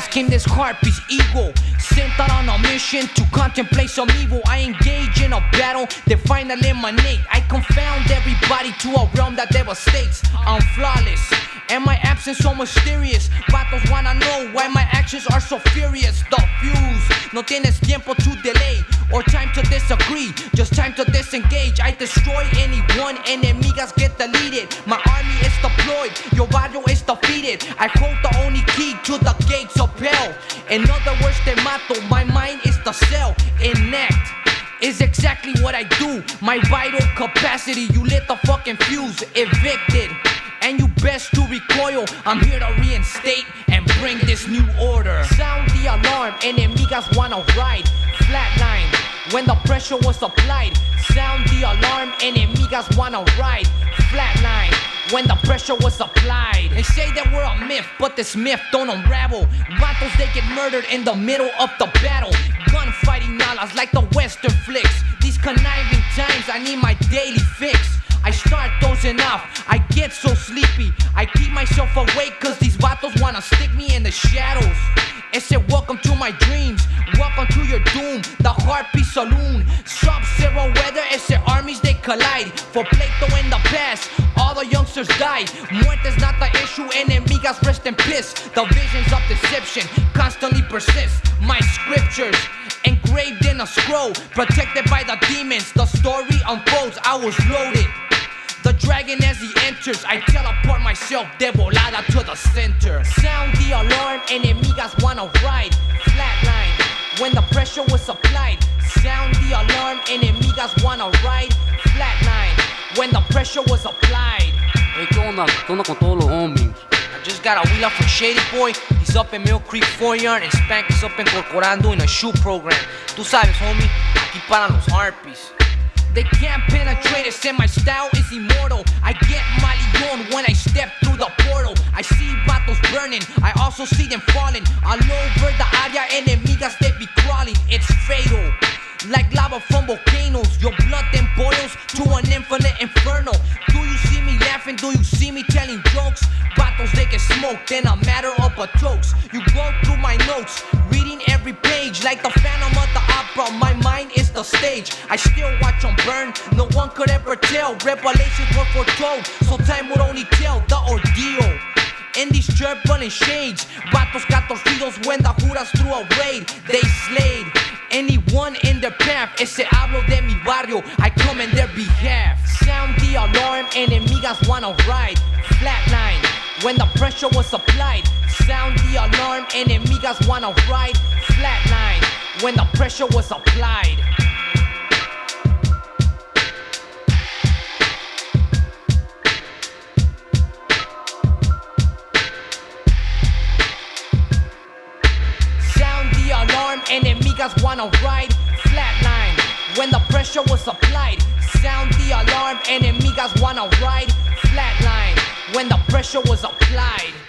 came this harpy's ego. Sent out on a mission to contemplate some evil. I engage in a battle that finally emanate. I confound everybody to a realm that devastates. I'm flawless. And my absence so mysterious. Vatos wanna know why my actions are so furious. The fuse, no tienes tiempo to delay or time to disagree. Just time to disengage. I destroy anyone, enemigas get deleted. My army is deployed, your barrio is defeated. I hold the only key to the. In other words, te mato. My mind is the cell, inept is exactly what I do. My vital capacity, you lit the fucking fuse, evicted. And you best to recoil. I'm here to reinstate and bring this new order. Sound the alarm, enemigas wanna ride. When the pressure was applied. Sound the alarm, enemigas wanna ride. Flatline, when the pressure was applied. They say that we're a myth, but this myth don't unravel. Vatos, they get murdered in the middle of the battle. Gunfighting nalas like the western flicks. These conniving times, I need my daily fix. I start dozing off, I get so sleepy. I keep myself awake cause these vatos wanna stick me in the shadows. It said, Welcome to my dreams, welcome to your doom. The Harpy Saloon, sub zero weather, it said armies they collide. For Plato in the past, all the youngsters died. Muerte's not the issue, enemigas rest in piss. The visions of deception constantly persist. My scriptures engraved in a scroll, protected by the demons. The story unfolds, I was loaded. The dragon as he enters, I teleport myself de volada to the center. Sound the alarm, enemigas wanna ride. Flatline, when the pressure was applied. Enemigas wanna ride. Flatline, when the pressure was applied. Hey, ¿qué onda? ¿Qué onda con todos los homies? I just got a wheel up from Shady Boy. He's up in Mule Creek Yard and Spank is up in Corcorando in a SHU program. Tú sabes, homie, aquí para los harpies. They can't penetrate it, say my style is immortal. I get my malion when I step through the portal. I see battles burning, I also see them falling. All over the area, enemigas From volcanoes, your blood then boils to an infinite inferno. Do you see me laughing? Do you see me telling jokes? Battles they get smoked then a matter of a jokes. You go through my notes, reading every page like the Phantom of the Opera. My mind is the stage. I still watch them burn. No one could ever tell. Revelations were foretold, so time would only tell the ordeal. In these turbulent shades, vatos catorcidos when the juras threw a raid, they slayed anyone in the path. Ese hablo de mi barrio, I come in their behalf. Sound the alarm, enemigas wanna ride. Flatline, when the pressure was applied. Sound the alarm, enemigas wanna ride. Flatline, when the pressure was applied. Enemigas wanna ride. Flatline, when the pressure was applied. Sound the alarm, enemigas wanna ride. Flatline, when the pressure was applied.